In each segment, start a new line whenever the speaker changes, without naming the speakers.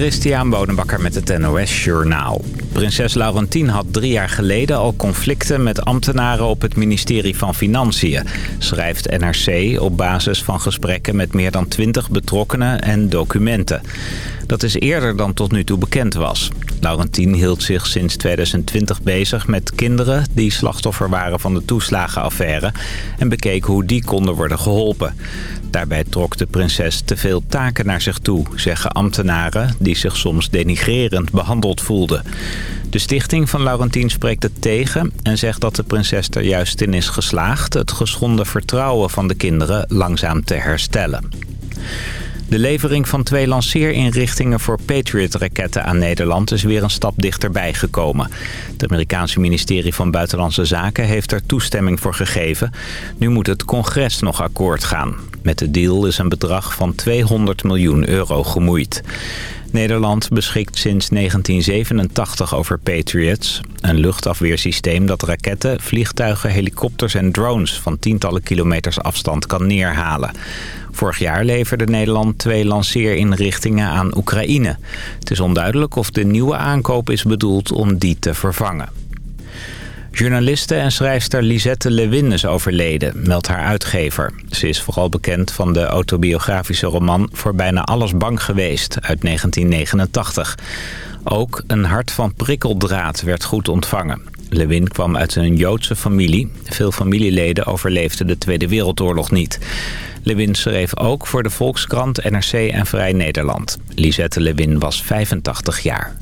Christian Bonenbakker met het NOS Journaal. Prinses Laurentien had drie jaar geleden al conflicten met ambtenaren op het ministerie van Financiën, schrijft NRC op basis van gesprekken met meer dan twintig betrokkenen en documenten. Dat is eerder dan tot nu toe bekend was. Laurentien hield zich sinds 2020 bezig met kinderen die slachtoffer waren van de toeslagenaffaire en bekeek hoe die konden worden geholpen. Daarbij trok de prinses te veel taken naar zich toe, zeggen ambtenaren die zich soms denigrerend behandeld voelden. De stichting van Laurentien spreekt het tegen en zegt dat de prinses er juist in is geslaagd het geschonden vertrouwen van de kinderen langzaam te herstellen. De levering van twee lanceerinrichtingen voor Patriot-raketten aan Nederland is weer een stap dichterbij gekomen. Het Amerikaanse ministerie van Buitenlandse Zaken heeft er toestemming voor gegeven. Nu moet het congres nog akkoord gaan. Met de deal is een bedrag van 200 miljoen euro gemoeid. Nederland beschikt sinds 1987 over Patriots. Een luchtafweersysteem dat raketten, vliegtuigen, helikopters en drones... van tientallen kilometers afstand kan neerhalen. Vorig jaar leverde Nederland twee lanceerinrichtingen aan Oekraïne. Het is onduidelijk of de nieuwe aankoop is bedoeld om die te vervangen. Journaliste en schrijfster Lisette Lewin is overleden, meldt haar uitgever. Ze is vooral bekend van de autobiografische roman Voor bijna alles bang geweest uit 1989. Ook Een hart van prikkeldraad werd goed ontvangen. Lewin kwam uit een Joodse familie. Veel familieleden overleefden de Tweede Wereldoorlog niet. Lewin schreef ook voor de Volkskrant, NRC en Vrij Nederland. Lisette Lewin was 85 jaar.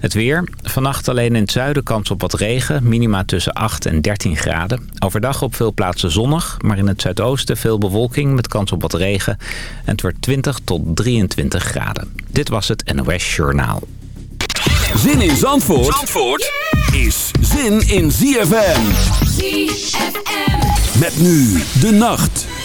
Het weer. Vannacht alleen in het zuiden kans op wat regen. Minima tussen 8 en 13 graden. Overdag op veel plaatsen zonnig. Maar in het zuidoosten veel bewolking met kans op wat regen. En het wordt 20 tot 23 graden. Dit was het NOS Journaal.
Zin in Zandvoort, Zandvoort is zin in ZFM. ZFM. Met nu de nacht.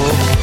Look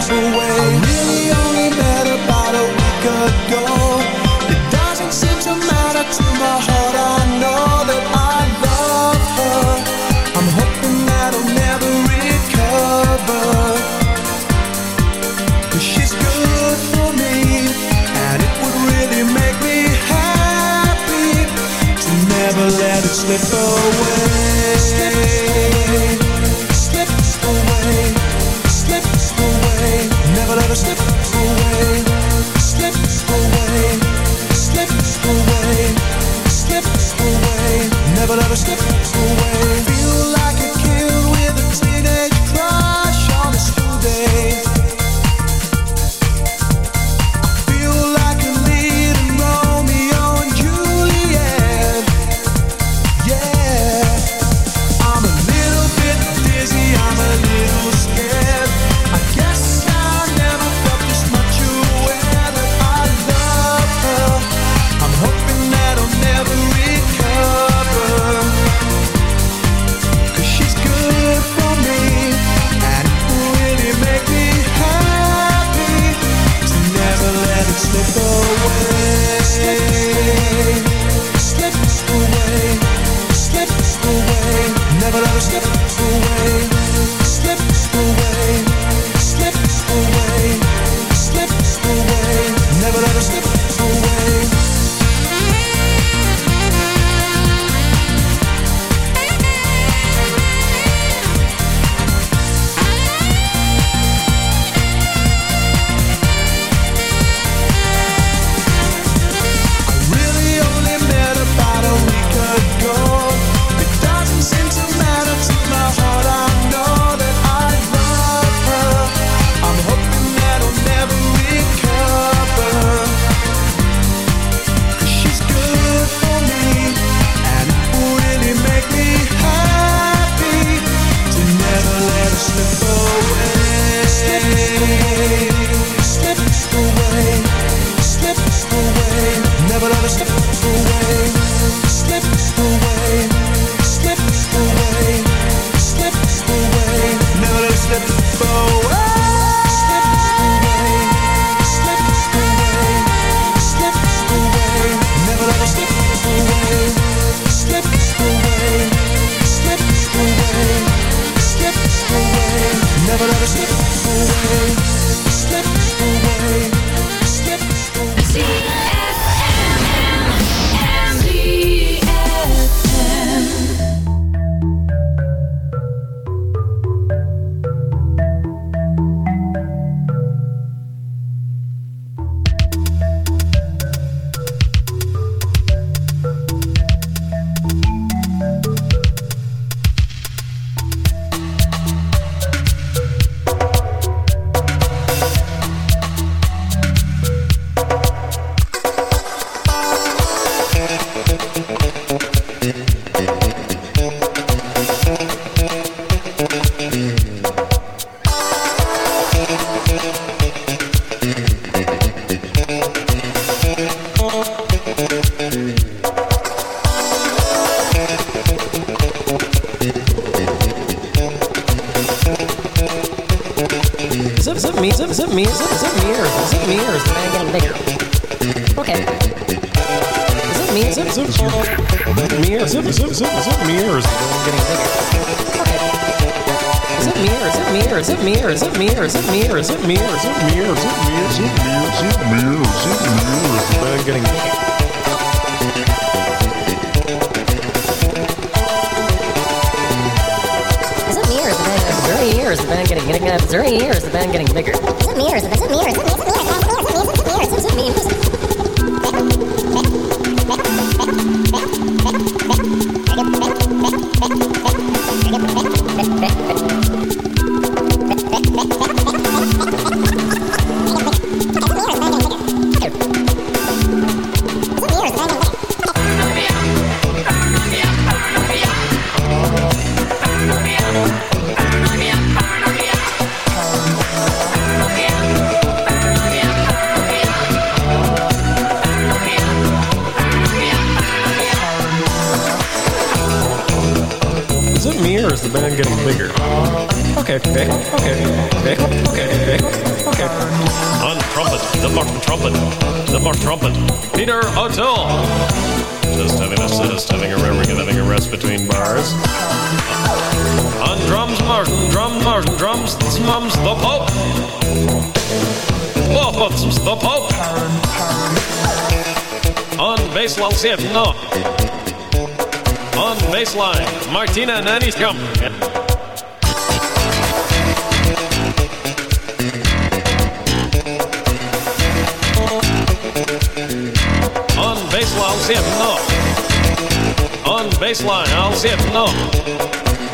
slip away. it me?
Is it, is it me? Is it, is it me? Or is it me? Or is the man getting bigger? Okay. Is it me? Is it, is it, is it me? Or is it, is it, is it, is it me? Or is the man getting bigger? Okay. Is it me? Or is it me? Or is it me? Or is it me? Or is it me? Or is it me? Or is it me? Or is it me? Is it me? Is it me? Or is it me? Or is it the man getting bigger? Is it me or is it very years? Any or is the band getting bigger? Is it me or is it me or is it me?
Sif no. On baseline, Martina Nani's come. On baseline, Sif no. On baseline, I'll Sif no.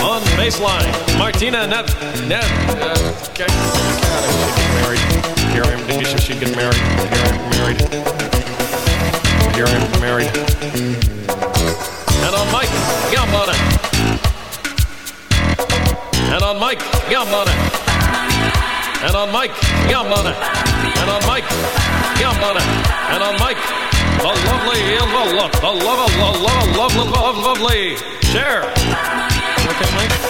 On baseline, Martina Nev. Nev. Uh, okay. She get married. Hear him. She get married. Married. Am married. And on Mike, yum it. And on Mike, yum it. And on Mike, yum it. And on Mike, yum it. And on Mike, the lovely, the love, the love, the love, love, love, love, lovely. Share. Okay, Mike.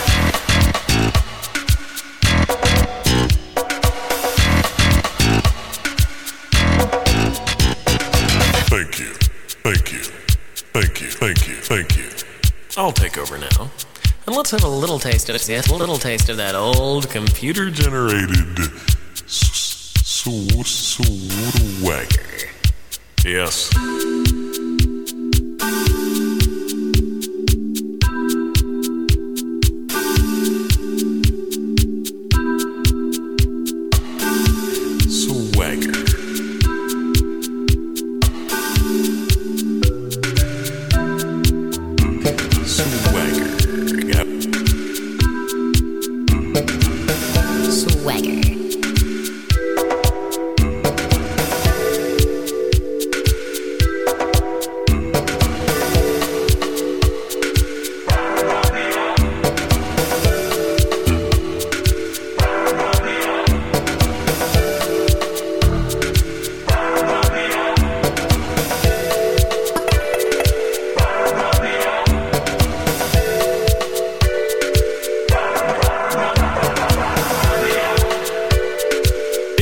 I'll take over now. And let's have a little taste of it. Yes, a little taste of that old computer
Generated s- s- swagger.
Yes.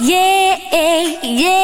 Yeah, yeah.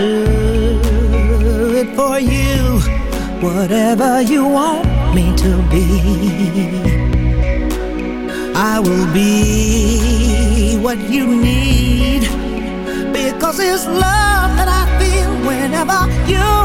do it for you, whatever you want me to be. I will be what you need, because it's love that I feel whenever you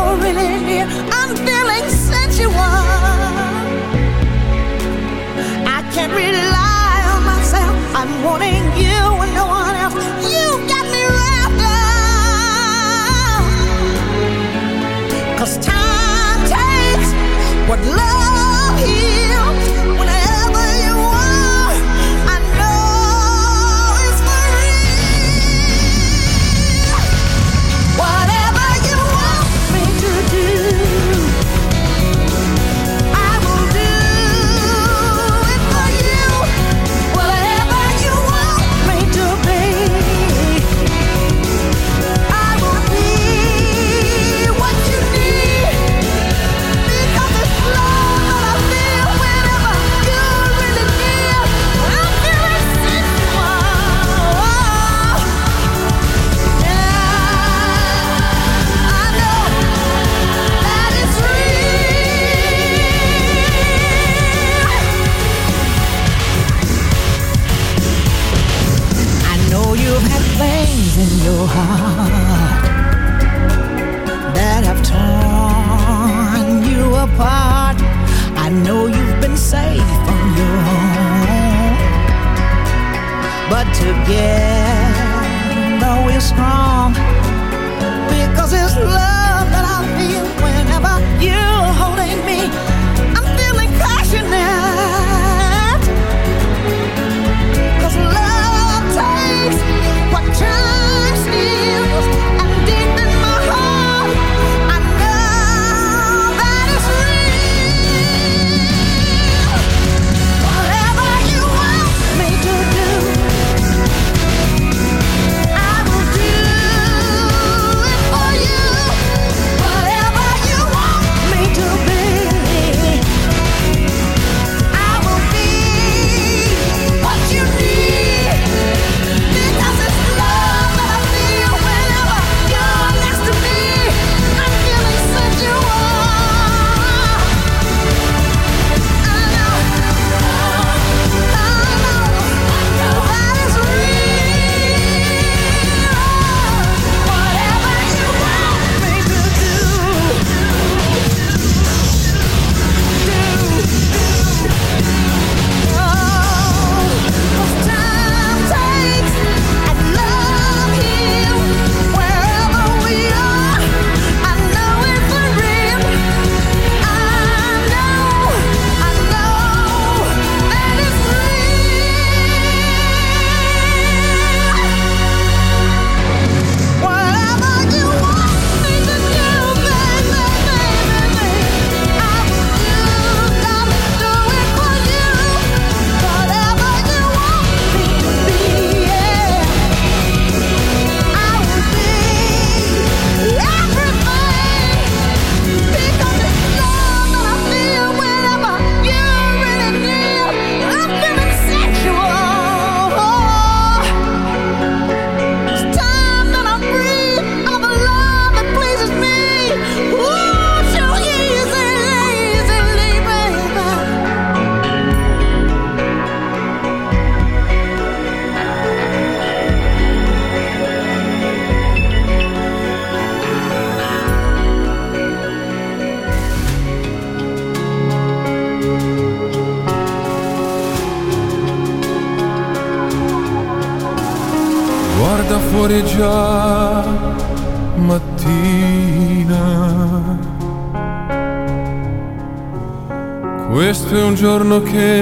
okay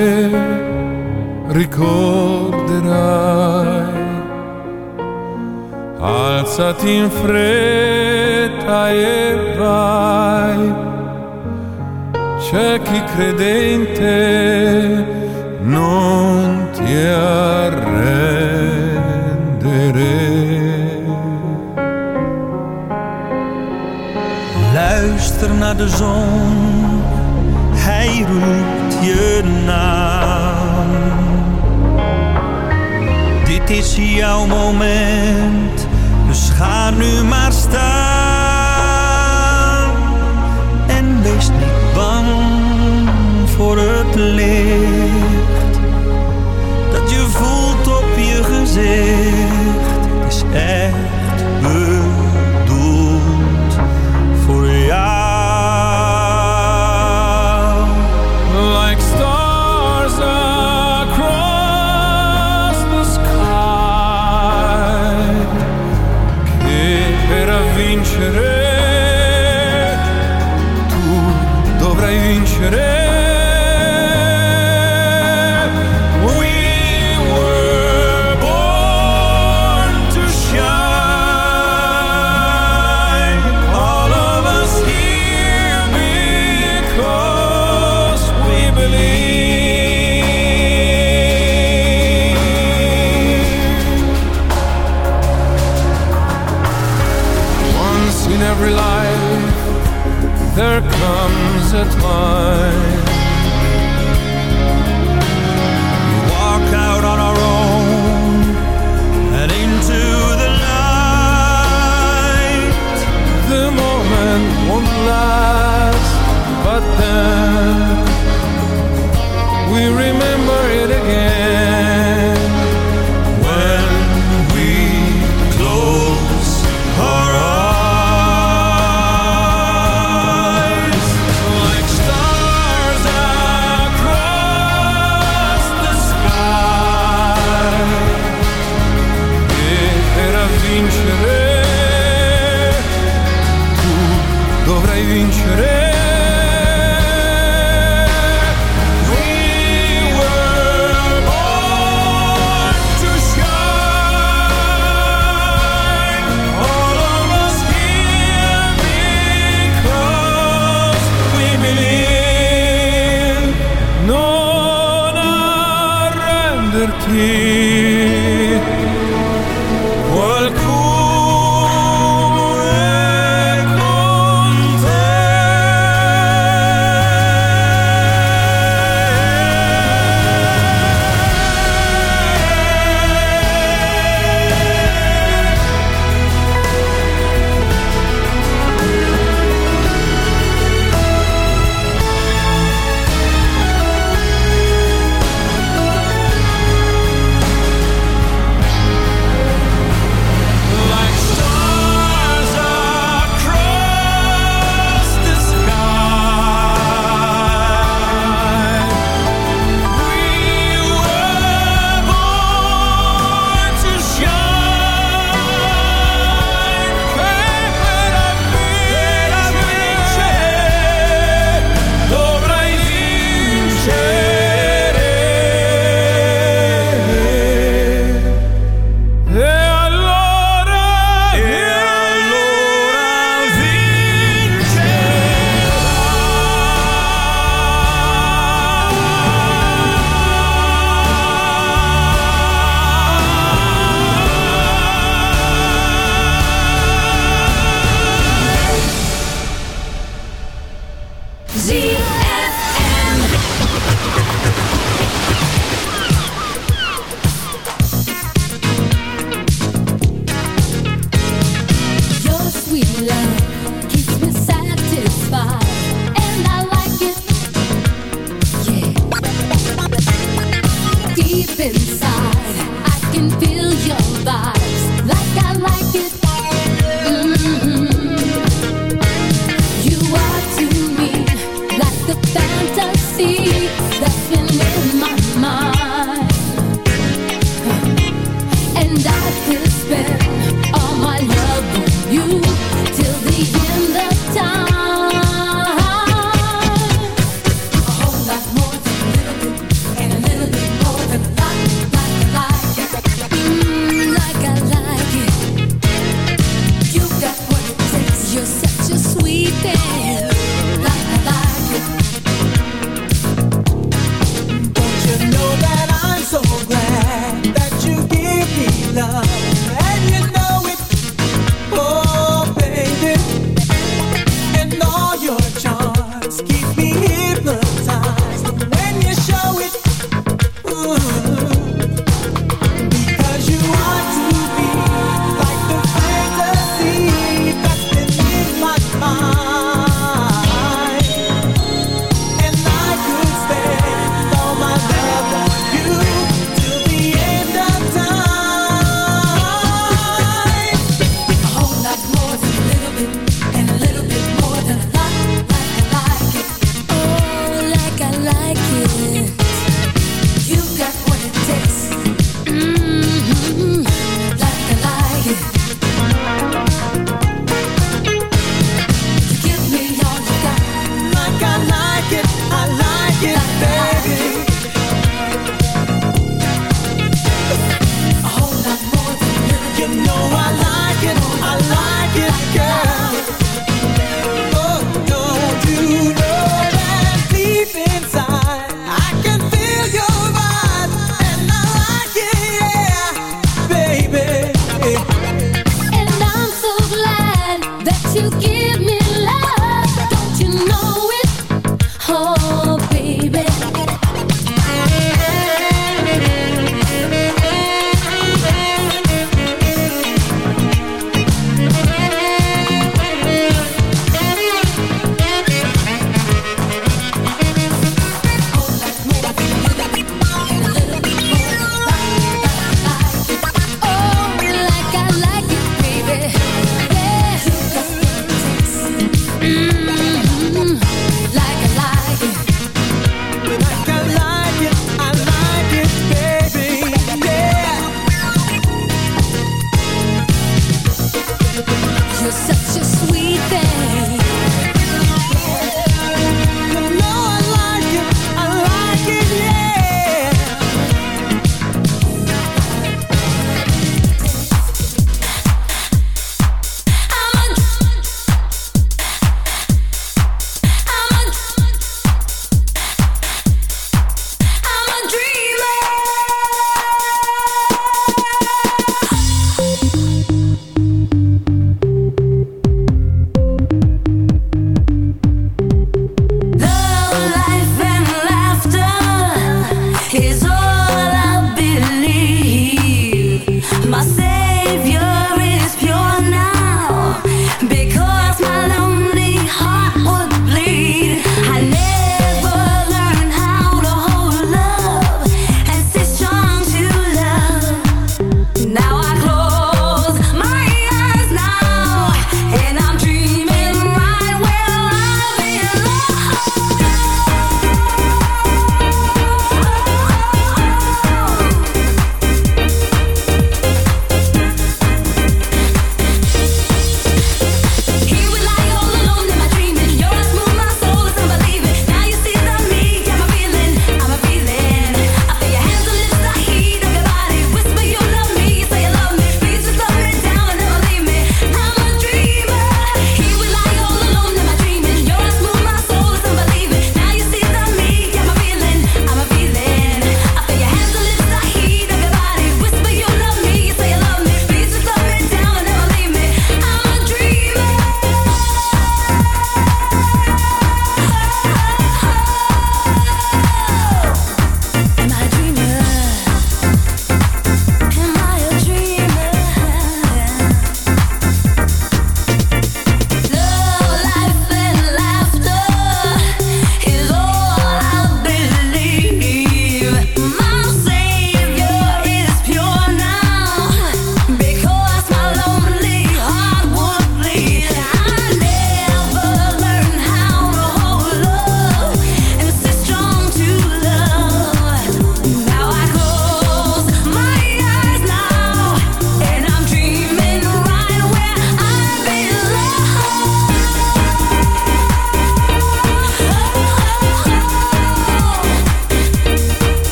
we love.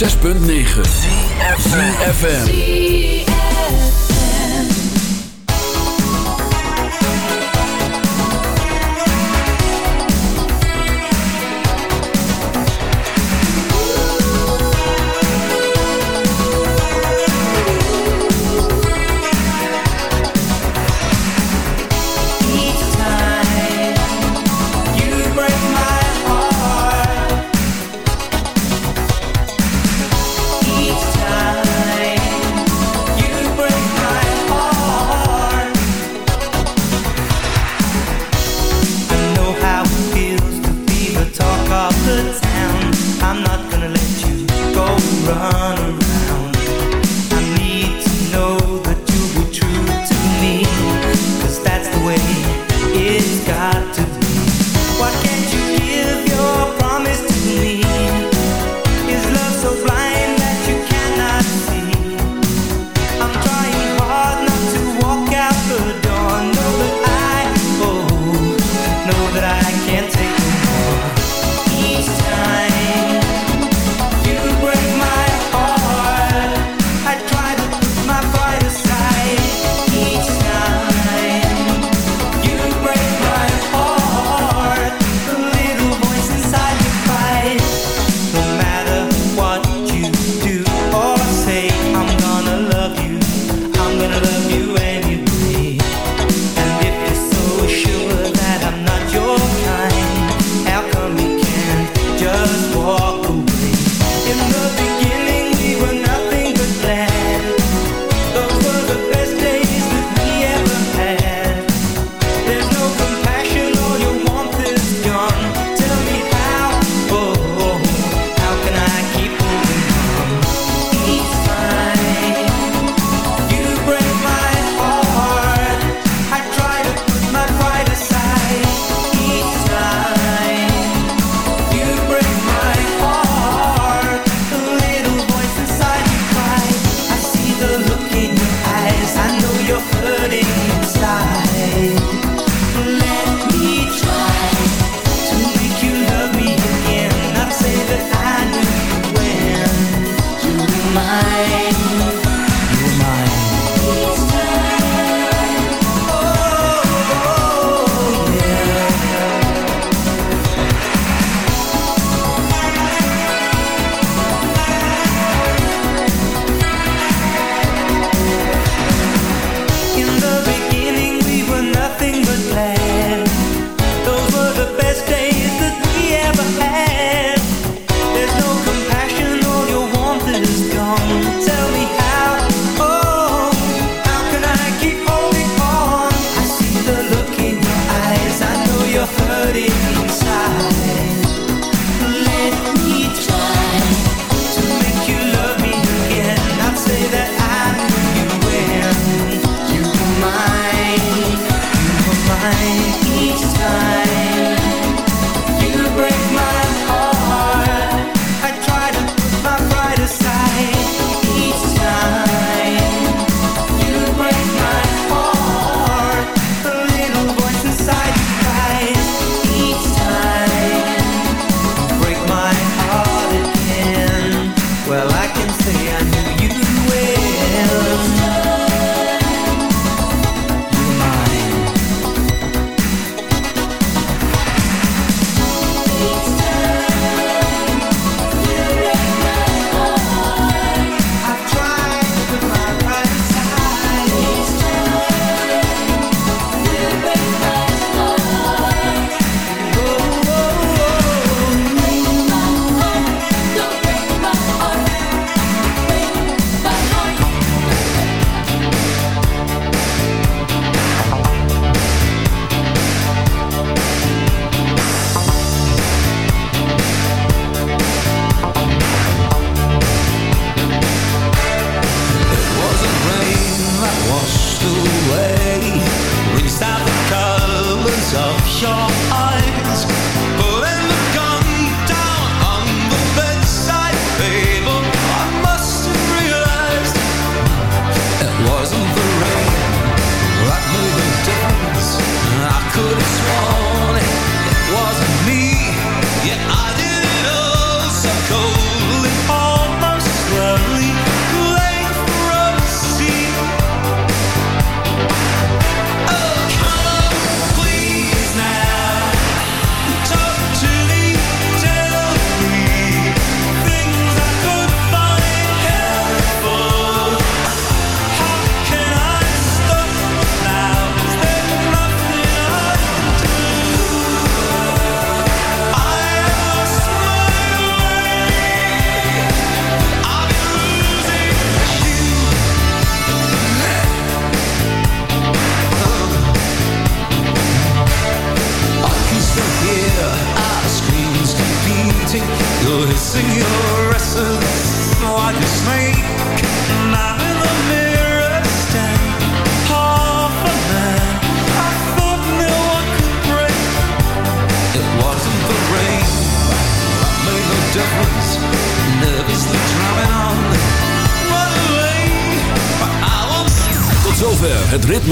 106.9 FM.
Go